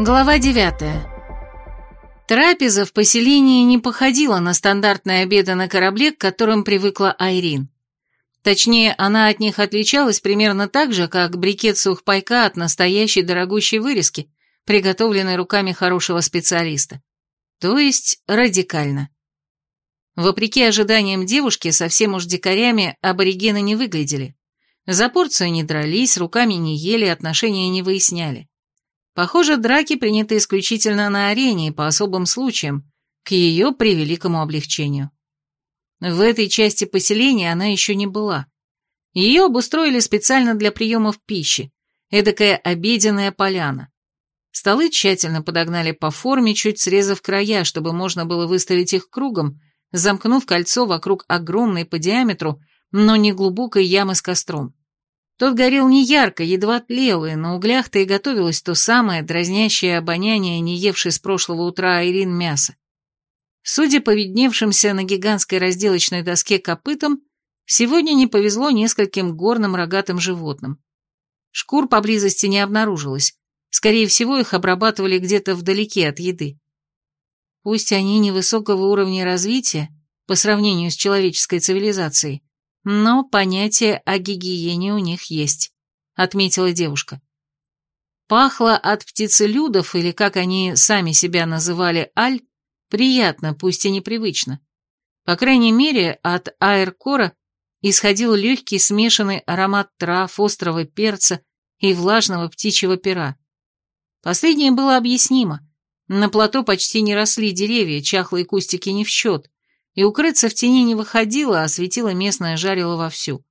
Глава 9. Трапеза в поселении не походила на стандартные обеды на корабле, к которым привыкла Айрин. Точнее, она от них отличалась примерно так же, как брикет сухпайка от настоящей дорогущей вырезки, приготовленной руками хорошего специалиста. То есть радикально. Вопреки ожиданиям девушки, совсем уж дикарями аборигены не выглядели. За порцию не дрались, руками не ели, отношения не выясняли. Похоже, драки приняты исключительно на арене и по особым случаям, к ее превеликому облегчению. В этой части поселения она еще не была. Ее обустроили специально для приемов пищи, эдакая обеденная поляна. Столы тщательно подогнали по форме, чуть срезав края, чтобы можно было выставить их кругом, замкнув кольцо вокруг огромной по диаметру, но не глубокой ямы с костром. Тот горел не ярко, едва тлел, и на углях-то и готовилось то самое дразнящее обоняние, не евшей с прошлого утра Айрин мясо. Судя по видневшимся на гигантской разделочной доске копытам, сегодня не повезло нескольким горным рогатым животным. Шкур поблизости не обнаружилось, скорее всего, их обрабатывали где-то вдалеке от еды. Пусть они невысокого уровня развития по сравнению с человеческой цивилизацией, но понятие о гигиене у них есть, отметила девушка. Пахло от птицелюдов, или как они сами себя называли, аль, приятно, пусть и непривычно. По крайней мере, от аэркора исходил легкий смешанный аромат трав, острого перца и влажного птичьего пера. Последнее было объяснимо. На плато почти не росли деревья, чахлые кустики не в счет, и укрыться в тени не выходило, а светило местное жарило вовсю.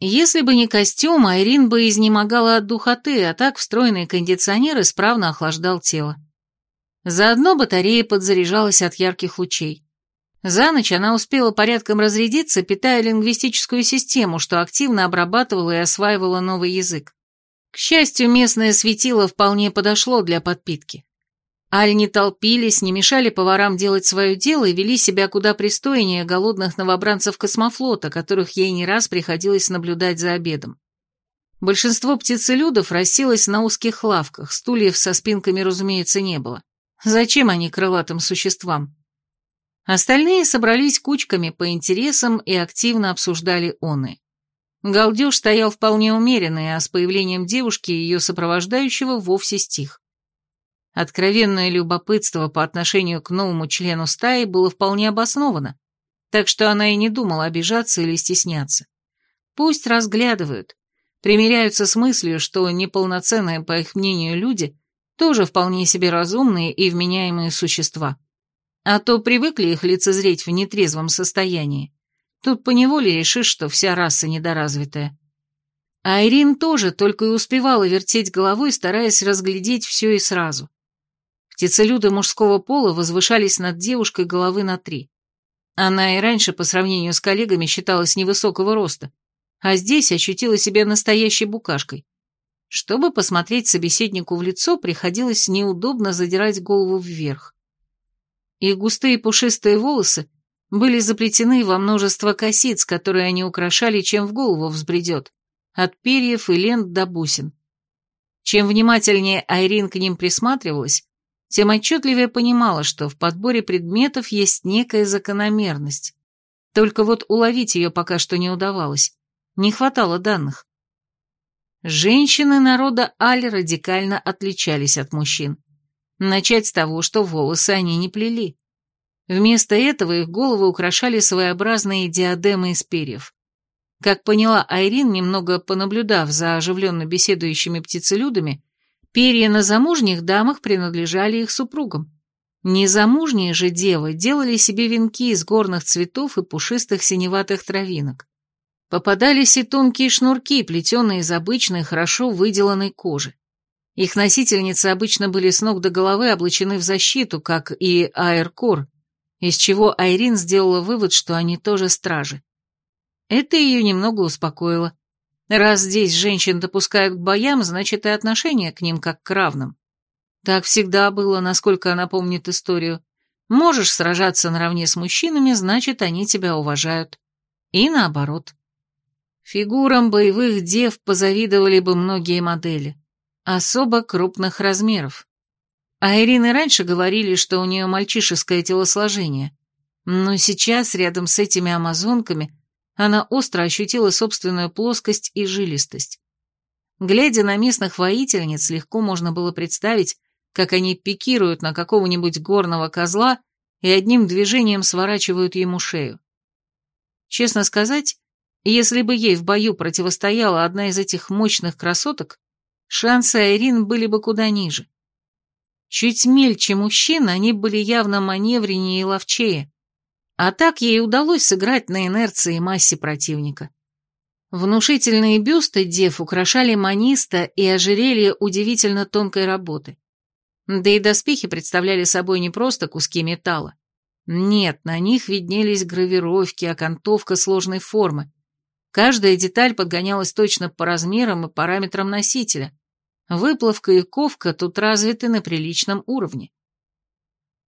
Если бы не костюм, Айрин бы изнемогала от духоты, а так встроенный кондиционер исправно охлаждал тело. Заодно батарея подзаряжалась от ярких лучей. За ночь она успела порядком разрядиться, питая лингвистическую систему, что активно обрабатывала и осваивала новый язык. К счастью, местное светило вполне подошло для подпитки. Аль не толпились, не мешали поварам делать свое дело и вели себя куда пристойнее голодных новобранцев космофлота, которых ей не раз приходилось наблюдать за обедом. Большинство птицелюдов расселось на узких лавках, стульев со спинками, разумеется, не было. Зачем они крылатым существам? Остальные собрались кучками по интересам и активно обсуждали оны. Галдеж стоял вполне умеренный, а с появлением девушки и ее сопровождающего вовсе стих. Откровенное любопытство по отношению к новому члену стаи было вполне обосновано, так что она и не думала обижаться или стесняться. Пусть разглядывают, примиряются с мыслью, что неполноценные, по их мнению, люди тоже вполне себе разумные и вменяемые существа. А то привыкли их лицезреть в нетрезвом состоянии. Тут поневоле решишь, что вся раса недоразвитая. А Ирин тоже только и успевала вертеть головой, стараясь разглядеть все и сразу. Птицелюды мужского пола возвышались над девушкой головы на три. Она и раньше по сравнению с коллегами считалась невысокого роста, а здесь ощутила себя настоящей букашкой. Чтобы посмотреть собеседнику в лицо, приходилось неудобно задирать голову вверх. Их густые пушистые волосы были заплетены во множество косиц, которые они украшали, чем в голову взбредет, от перьев и лент до бусин. Чем внимательнее Айрин к ним присматривалась, тем отчетливее понимала, что в подборе предметов есть некая закономерность. Только вот уловить ее пока что не удавалось. Не хватало данных. Женщины народа Аль радикально отличались от мужчин. Начать с того, что волосы они не плели. Вместо этого их головы украшали своеобразные диадемы из перьев. Как поняла Айрин, немного понаблюдав за оживленно беседующими птицелюдами, Перья на замужних дамах принадлежали их супругам. Незамужние же девы делали себе венки из горных цветов и пушистых синеватых травинок. Попадались и тонкие шнурки, плетеные из обычной, хорошо выделанной кожи. Их носительницы обычно были с ног до головы облачены в защиту, как и аэркор, из чего Айрин сделала вывод, что они тоже стражи. Это ее немного успокоило. Раз здесь женщин допускают к боям, значит и отношение к ним как к равным. Так всегда было, насколько она помнит историю. Можешь сражаться наравне с мужчинами, значит, они тебя уважают. И наоборот. Фигурам боевых дев позавидовали бы многие модели. Особо крупных размеров. А Ирины раньше говорили, что у нее мальчишеское телосложение, но сейчас рядом с этими амазонками она остро ощутила собственную плоскость и жилистость. Глядя на местных воительниц, легко можно было представить, как они пикируют на какого-нибудь горного козла и одним движением сворачивают ему шею. Честно сказать, если бы ей в бою противостояла одна из этих мощных красоток, шансы Айрин были бы куда ниже. Чуть мельче мужчин, они были явно маневреннее и ловчее, а так ей удалось сыграть на инерции и массе противника. Внушительные бюсты дев украшали маниста и ожерелье удивительно тонкой работы. Да и доспехи представляли собой не просто куски металла. Нет, на них виднелись гравировки, окантовка сложной формы. Каждая деталь подгонялась точно по размерам и параметрам носителя. Выплавка и ковка тут развиты на приличном уровне.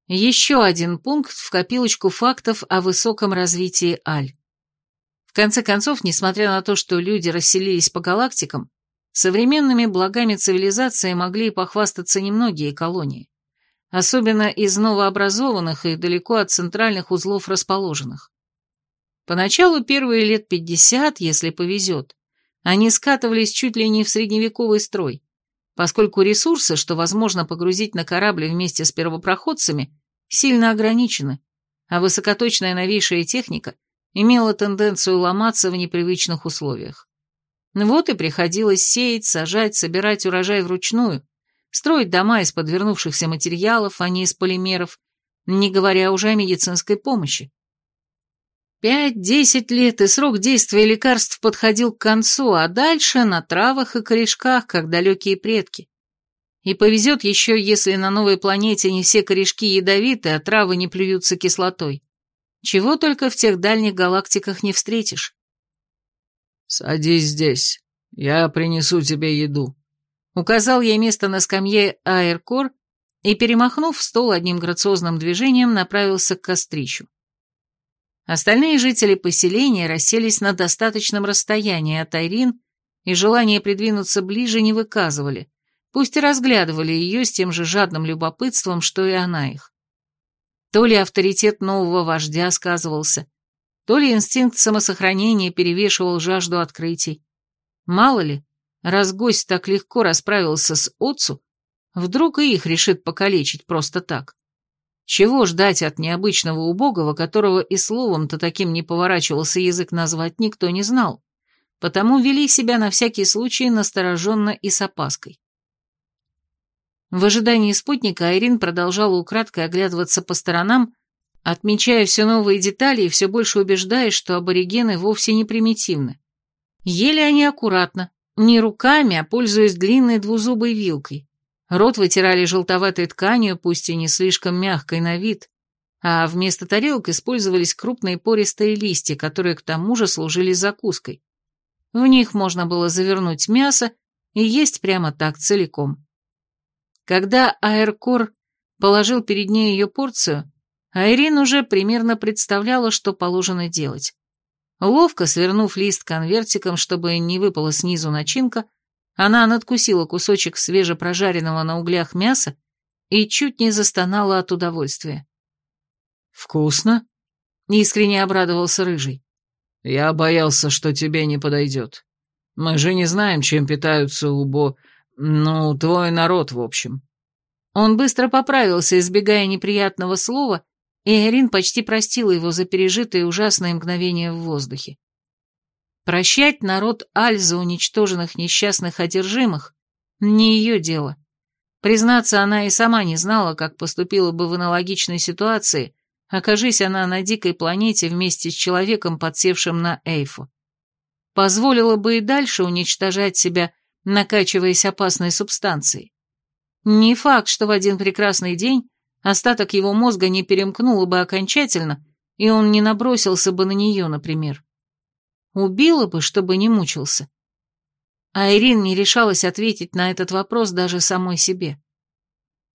Еще один пункт в копилочку фактов о высоком развитии Аль. В конце концов, несмотря на то, что люди расселились по галактикам, Современными благами цивилизации могли похвастаться немногие колонии, особенно из новообразованных и далеко от центральных узлов расположенных. Поначалу первые лет 50, если повезет, они скатывались чуть ли не в средневековый строй, поскольку ресурсы, что возможно погрузить на корабли вместе с первопроходцами, сильно ограничены, а высокоточная новейшая техника имела тенденцию ломаться в непривычных условиях. Вот и приходилось сеять, сажать, собирать урожай вручную, строить дома из подвернувшихся материалов, а не из полимеров, не говоря уже о медицинской помощи. Пять-десять лет, и срок действия лекарств подходил к концу, а дальше на травах и корешках, как далекие предки. И повезет еще, если на новой планете не все корешки ядовиты, а травы не плюются кислотой. Чего только в тех дальних галактиках не встретишь. «Садись здесь, я принесу тебе еду», — указал ей место на скамье Аэркор и, перемахнув стол одним грациозным движением, направился к кострищу. Остальные жители поселения расселись на достаточном расстоянии от Айрин и желание придвинуться ближе не выказывали, пусть и разглядывали ее с тем же жадным любопытством, что и она их. То ли авторитет нового вождя сказывался, то ли инстинкт самосохранения перевешивал жажду открытий. Мало ли, раз гость так легко расправился с отцу, вдруг и их решит покалечить просто так. Чего ждать от необычного убогого, которого и словом-то таким не поворачивался язык назвать никто не знал, потому вели себя на всякий случай настороженно и с опаской. В ожидании спутника Айрин продолжала украдкой оглядываться по сторонам, отмечая все новые детали и все больше убеждаясь, что аборигены вовсе не примитивны. Ели они аккуратно, не руками, а пользуясь длинной двузубой вилкой. Рот вытирали желтоватой тканью, пусть и не слишком мягкой на вид, а вместо тарелок использовались крупные пористые листья, которые к тому же служили закуской. В них можно было завернуть мясо и есть прямо так целиком. Когда Аэркор положил перед ней ее порцию, Айрин уже примерно представляла, что положено делать. Ловко свернув лист конвертиком, чтобы не выпала снизу начинка, она надкусила кусочек свежепрожаренного на углях мяса и чуть не застонала от удовольствия. «Вкусно?» — искренне обрадовался Рыжий. «Я боялся, что тебе не подойдет. Мы же не знаем, чем питаются убо... Ну, твой народ, в общем». Он быстро поправился, избегая неприятного слова, и Эрин почти простила его за пережитые ужасные мгновения в воздухе. Прощать народ Аль за уничтоженных несчастных одержимых — не ее дело. Признаться, она и сама не знала, как поступила бы в аналогичной ситуации, окажись она на дикой планете вместе с человеком, подсевшим на Эйфу. Позволила бы и дальше уничтожать себя, накачиваясь опасной субстанцией. Не факт, что в один прекрасный день остаток его мозга не перемкнуло бы окончательно, и он не набросился бы на нее, например. Убила бы, чтобы не мучился. А Ирин не решалась ответить на этот вопрос даже самой себе.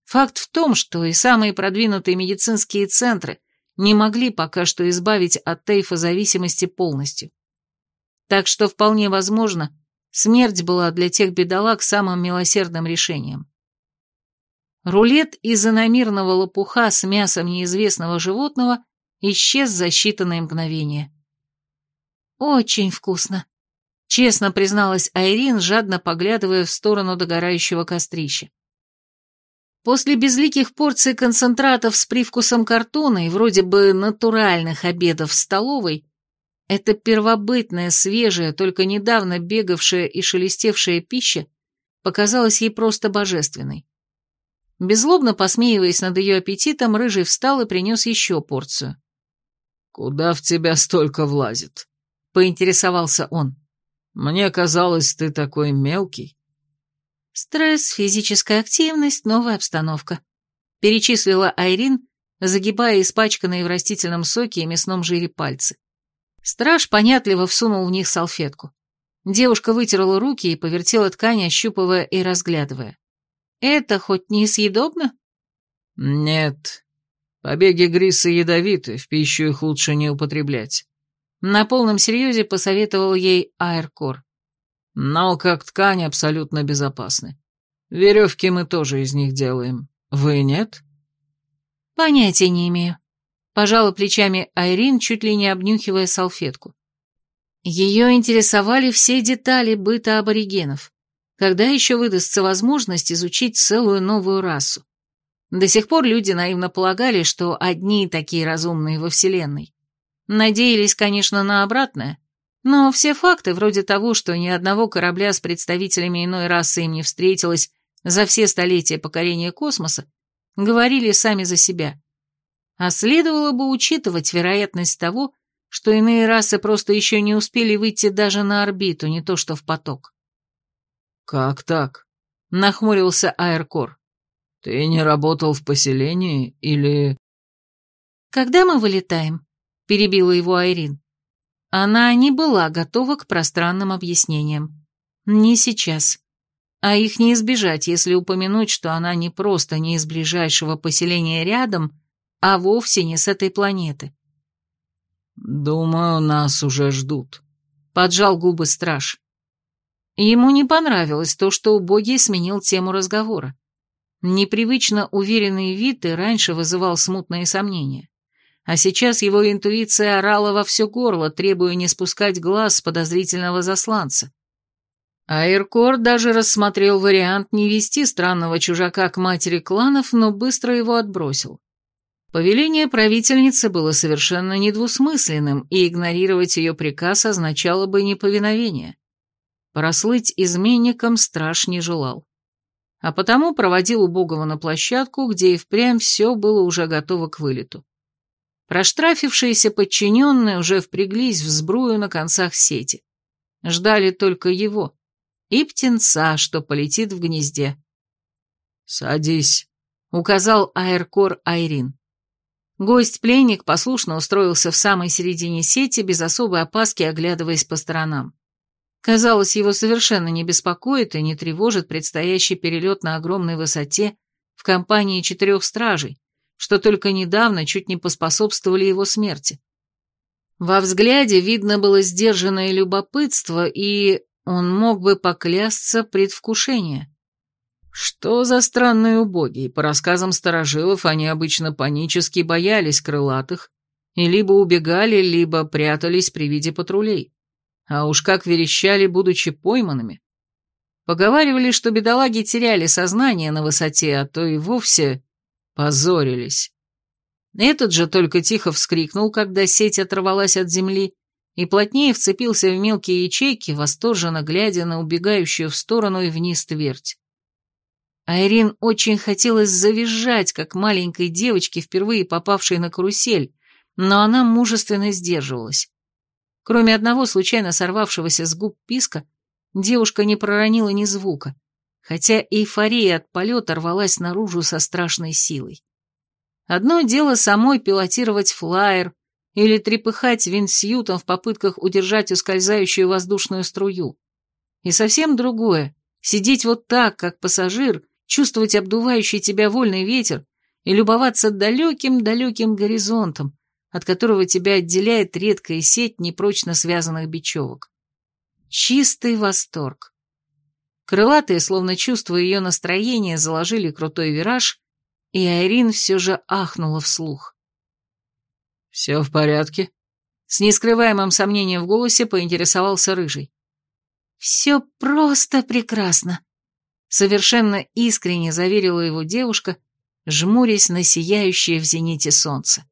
Факт в том, что и самые продвинутые медицинские центры не могли пока что избавить от тейфа зависимости полностью. Так что вполне возможно, смерть была для тех бедолаг самым милосердным решением. Рулет из иномирного лопуха с мясом неизвестного животного исчез за считанные мгновения. «Очень вкусно», — честно призналась Айрин, жадно поглядывая в сторону догорающего кострища. После безликих порций концентратов с привкусом картона и вроде бы натуральных обедов в столовой, эта первобытная, свежая, только недавно бегавшая и шелестевшая пища показалась ей просто божественной. Беззлобно посмеиваясь над ее аппетитом, Рыжий встал и принес еще порцию. «Куда в тебя столько влазит?» — поинтересовался он. «Мне казалось, ты такой мелкий». Стресс, физическая активность, новая обстановка. Перечислила Айрин, загибая испачканные в растительном соке и мясном жире пальцы. Страж понятливо всунул в них салфетку. Девушка вытерла руки и повертела ткань, ощупывая и разглядывая. «Это хоть не съедобно?» «Нет. Побеги гриса ядовиты, в пищу их лучше не употреблять». На полном серьезе посоветовал ей Айркор но как ткань абсолютно безопасны. Веревки мы тоже из них делаем. Вы нет? Понятия не имею. Пожала плечами Айрин, чуть ли не обнюхивая салфетку. Ее интересовали все детали быта аборигенов. Когда еще выдастся возможность изучить целую новую расу? До сих пор люди наивно полагали, что одни такие разумные во Вселенной. Надеялись, конечно, на обратное, но все факты, вроде того, что ни одного корабля с представителями иной расы им не встретилось за все столетия покорения космоса, говорили сами за себя. А следовало бы учитывать вероятность того, что иные расы просто еще не успели выйти даже на орбиту, не то что в поток. «Как так?» — нахмурился Аэркор. «Ты не работал в поселении или...» «Когда мы вылетаем?» — перебила его Айрин. Она не была готова к пространным объяснениям. Не сейчас. А их не избежать, если упомянуть, что она не просто не из ближайшего поселения рядом, а вовсе не с этой планеты. «Думаю, нас уже ждут», — поджал губы страж. Ему не понравилось то, что убогий сменил тему разговора. Непривычно уверенный вид и раньше вызывал смутные сомнения а сейчас его интуиция орала во все горло, требуя не спускать глаз с подозрительного засланца. Айркор даже рассмотрел вариант не вести странного чужака к матери кланов, но быстро его отбросил. Повеление правительницы было совершенно недвусмысленным, и игнорировать ее приказ означало бы неповиновение. Прослыть изменником страж не желал. А потому проводил убогого на площадку, где и впрямь все было уже готово к вылету. Проштрафившиеся подчиненные уже впряглись в сбрую на концах сети. Ждали только его и птенца, что полетит в гнезде. «Садись», — указал Аэркор Айрин. Гость-пленник послушно устроился в самой середине сети, без особой опаски оглядываясь по сторонам. Казалось, его совершенно не беспокоит и не тревожит предстоящий перелет на огромной высоте в компании четырех стражей, что только недавно чуть не поспособствовали его смерти. Во взгляде видно было сдержанное любопытство, и он мог бы поклясться предвкушение. Что за странные убогие? По рассказам старожилов, они обычно панически боялись крылатых и либо убегали, либо прятались при виде патрулей. А уж как верещали, будучи пойманными. Поговаривали, что бедолаги теряли сознание на высоте, а то и вовсе Позорились. Этот же только тихо вскрикнул, когда сеть оторвалась от земли, и плотнее вцепился в мелкие ячейки, восторженно глядя на убегающую в сторону и вниз твердь. Айрин очень хотелось завизжать, как маленькой девочке, впервые попавшей на карусель, но она мужественно сдерживалась. Кроме одного случайно сорвавшегося с губ писка, девушка не проронила ни звука, хотя эйфория от полета рвалась наружу со страшной силой. Одно дело самой пилотировать флайер или трепыхать винсьютом в попытках удержать ускользающую воздушную струю. И совсем другое — сидеть вот так, как пассажир, чувствовать обдувающий тебя вольный ветер и любоваться далеким-далеким горизонтом, от которого тебя отделяет редкая сеть непрочно связанных бечевок. Чистый восторг. Крылатые, словно чувствуя ее настроение, заложили крутой вираж, и Айрин все же ахнула вслух. «Все в порядке?» С нескрываемым сомнением в голосе поинтересовался Рыжий. «Все просто прекрасно», — совершенно искренне заверила его девушка, жмурясь на сияющее в зените солнце.